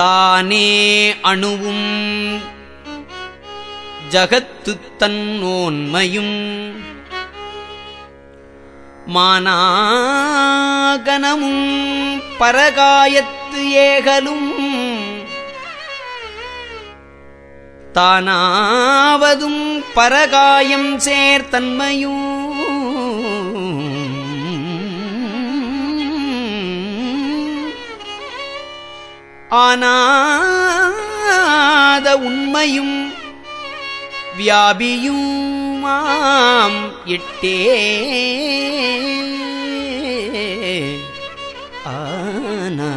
தானே அணுவும். ஜகத்து தன்னோன்மையும். மானாகனமும் பரகாயத்து ஏகலும். தானாவதும் பரகாயம் சேர்த்தன்மையும் ஆனாத உண்மையும் வியாபியுமாம் எட்டே. ஆனா